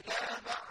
إلى بعض